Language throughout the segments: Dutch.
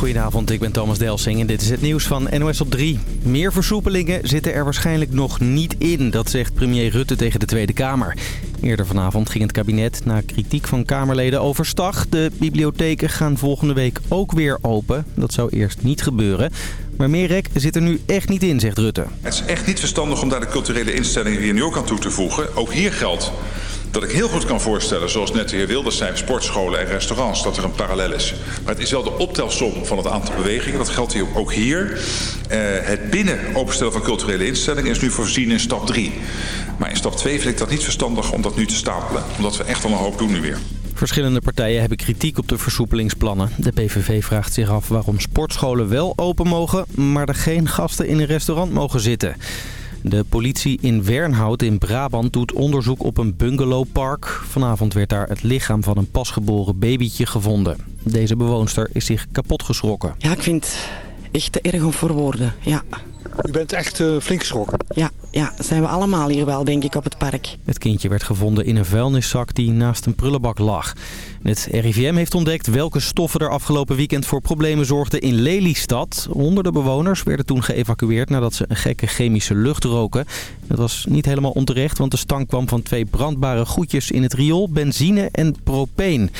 Goedenavond, ik ben Thomas Delsing en dit is het nieuws van NOS op 3. Meer versoepelingen zitten er waarschijnlijk nog niet in, dat zegt premier Rutte tegen de Tweede Kamer. Eerder vanavond ging het kabinet na kritiek van Kamerleden overstag. De bibliotheken gaan volgende week ook weer open. Dat zou eerst niet gebeuren. Maar meer rek zit er nu echt niet in, zegt Rutte. Het is echt niet verstandig om daar de culturele instellingen hier nu ook aan toe te voegen. Ook hier geldt dat ik heel goed kan voorstellen, zoals net de heer Wilders zei, sportscholen en restaurants, dat er een parallel is. Maar het is wel de optelsom van het aantal bewegingen. Dat geldt hier ook hier. Uh, het binnen openstellen van culturele instellingen is nu voorzien in stap 3. Maar in stap 2 vind ik dat niet verstandig om dat nu te stapelen. Omdat we echt al een hoop doen nu weer. Verschillende partijen hebben kritiek op de versoepelingsplannen. De PVV vraagt zich af waarom sportscholen wel open mogen, maar er geen gasten in een restaurant mogen zitten. De politie in Wernhout in Brabant doet onderzoek op een bungalowpark. Vanavond werd daar het lichaam van een pasgeboren babytje gevonden. Deze bewoonster is zich kapot geschrokken. Ja, ik vind echt te erg om voor woorden, ja. U bent echt uh, flink geschrokken? Ja, ja, zijn we allemaal hier wel, denk ik, op het park. Het kindje werd gevonden in een vuilniszak die naast een prullenbak lag. Het RIVM heeft ontdekt welke stoffen er afgelopen weekend voor problemen zorgden in Lelystad. Honderden bewoners werden toen geëvacueerd nadat ze een gekke chemische lucht roken. Dat was niet helemaal onterecht, want de stank kwam van twee brandbare goedjes in het riool, benzine en propeen.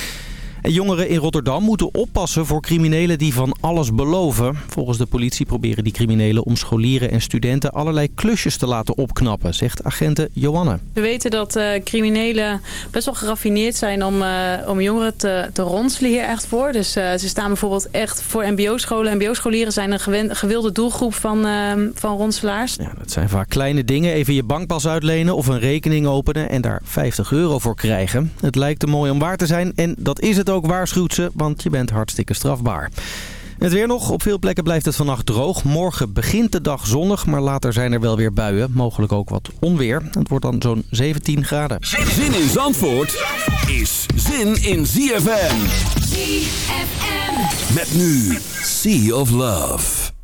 En jongeren in Rotterdam moeten oppassen voor criminelen die van alles beloven. Volgens de politie proberen die criminelen om scholieren en studenten allerlei klusjes te laten opknappen, zegt agenten Johanne. We weten dat uh, criminelen best wel geraffineerd zijn om, uh, om jongeren te, te ronselen hier echt voor. Dus uh, ze staan bijvoorbeeld echt voor mbo-scholen. Mbo-scholieren zijn een gewilde doelgroep van, van ronselaars. Ja, dat zijn vaak kleine dingen. Even je bankpas uitlenen of een rekening openen en daar 50 euro voor krijgen. Het lijkt te mooi om waar te zijn en dat is het ook waarschuwt ze, want je bent hartstikke strafbaar. Het weer nog. Op veel plekken blijft het vannacht droog. Morgen begint de dag zonnig, maar later zijn er wel weer buien. Mogelijk ook wat onweer. Het wordt dan zo'n 17 graden. Zin in Zandvoort is zin in ZFM. ZFM. Met nu Sea of Love.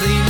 see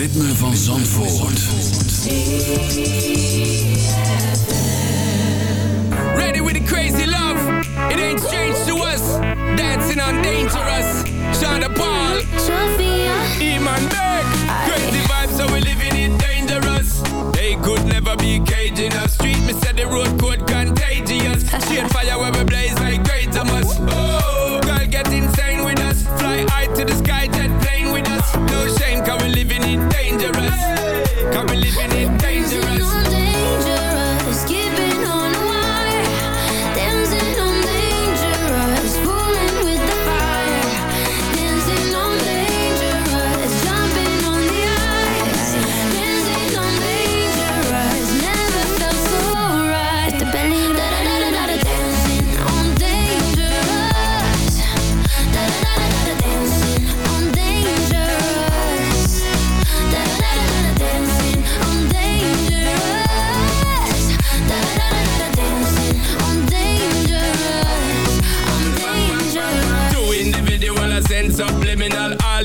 Ritme van Zandvoort. Ready with the crazy love. It ain't strange to us. Dancing on dangerous. Shonda Paul. Sophia. Iman Beck. Crazy vibes, so we living it dangerous. They could never be caging us. Street, me said the road code contagious. Straight fire where we blaze like great Thomas. Oh, girl, get insane with us. Fly high to the sky, Got me living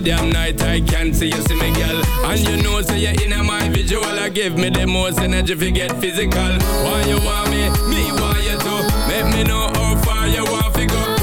damn night I can't see you see me girl. And you know say you're in my visual. I give me the most energy if you get physical. Why you want me, me want you too Make me know how far you want to go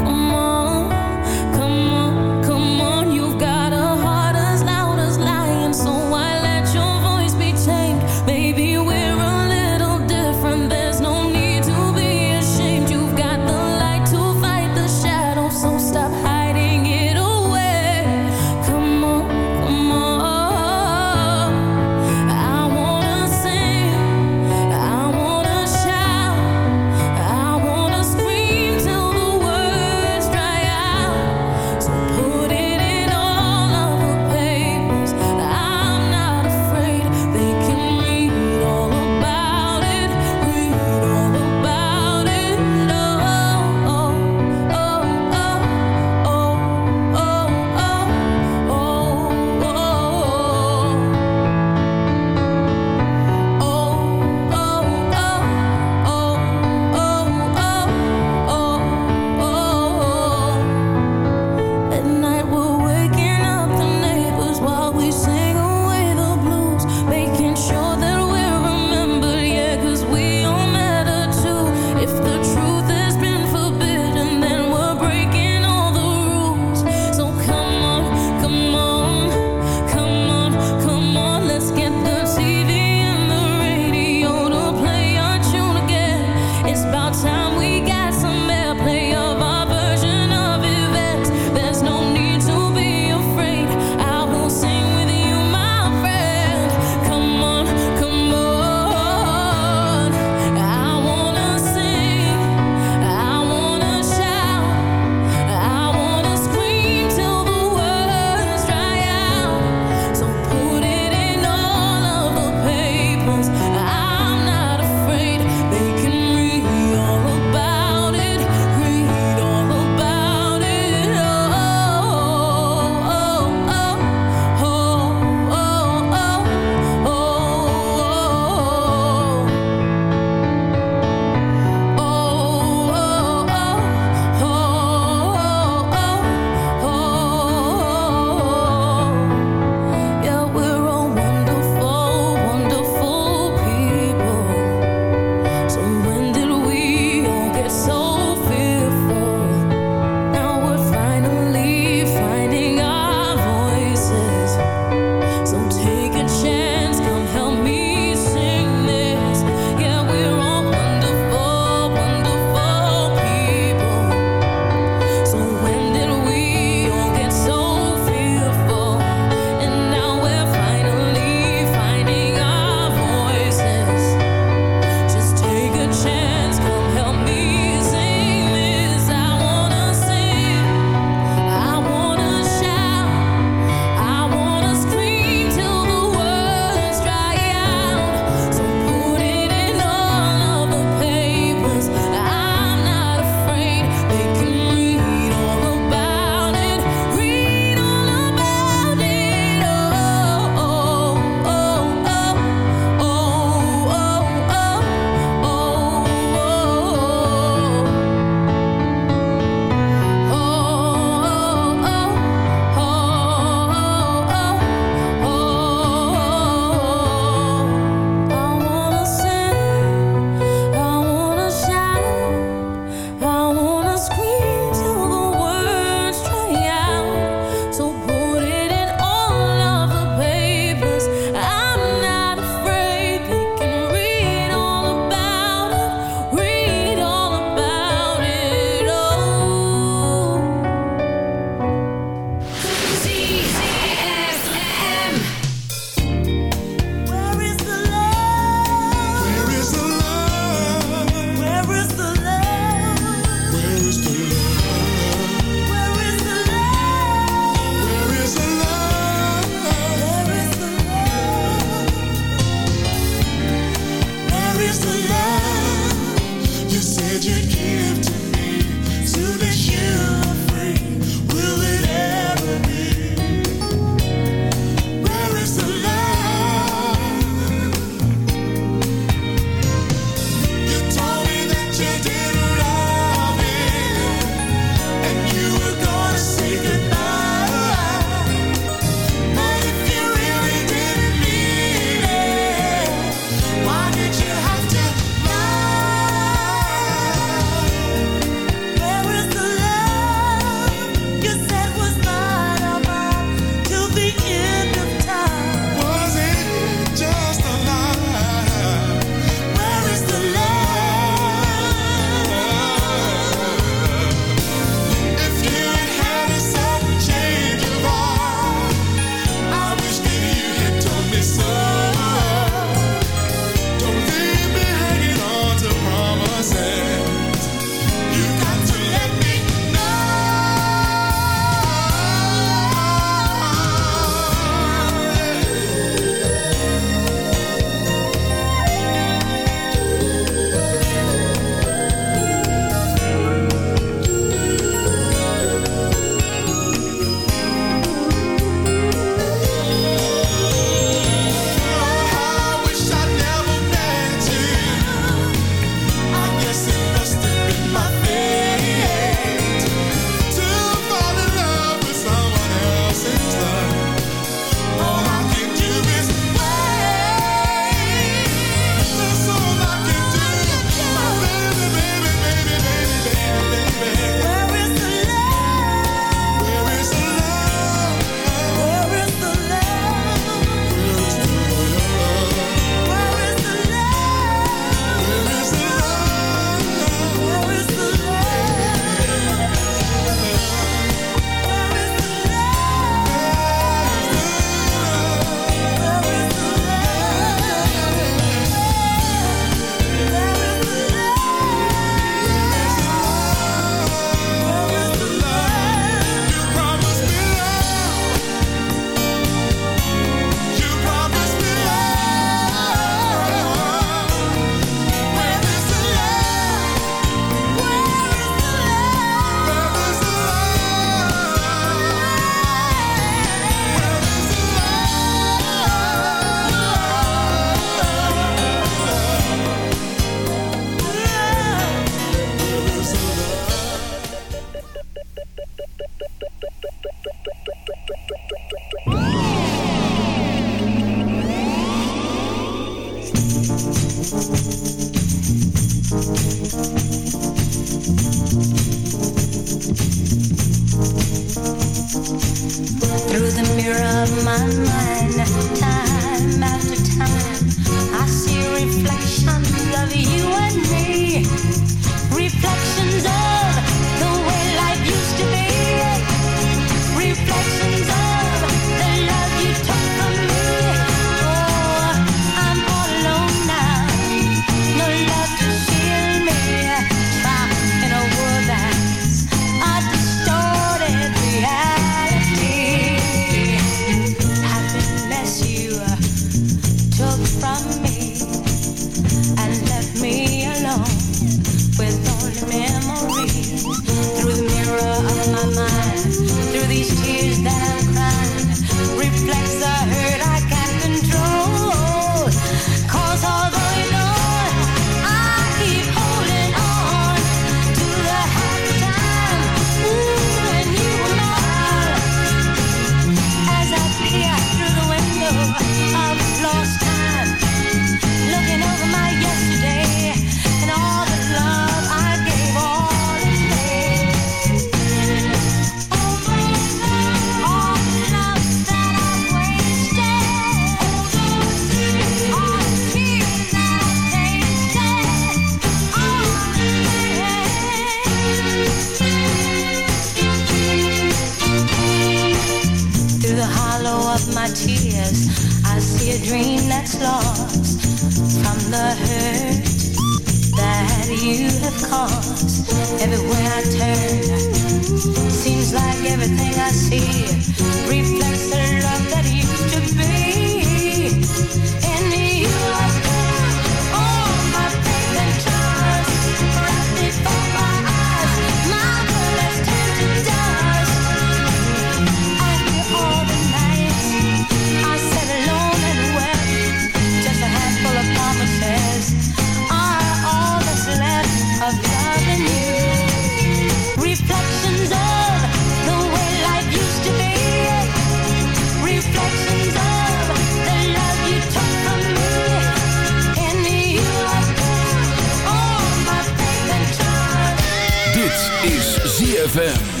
ZFM.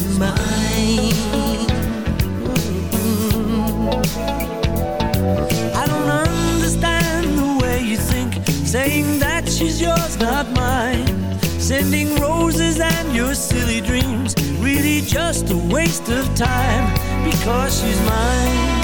Is mine. I don't understand the way you think, saying that she's yours, not mine. Sending roses and your silly dreams, really just a waste of time because she's mine.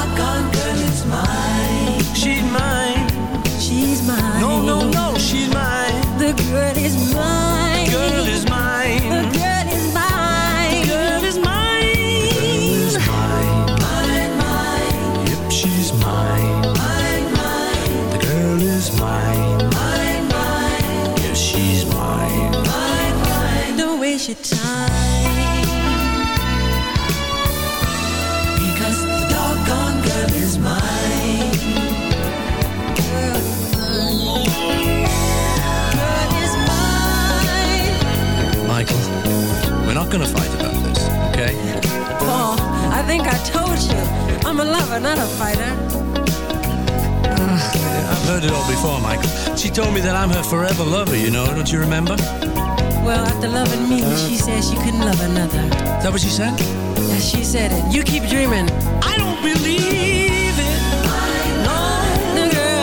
mine. No, no, no, she's mine. The girl is mine. Told me that I'm her forever lover, you know, don't you remember? Well, after loving me, she said she couldn't love another. Is that what she said? Yeah, she said it. You keep dreaming. I don't believe it. No, The girl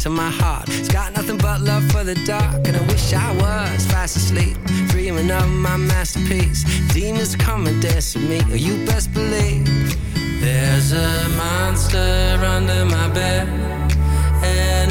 to my heart. It's got nothing but love for the dark, and I wish I was fast asleep, dreaming of my masterpiece. Demons come and dance with me, or you best believe. There's a monster under my bed, and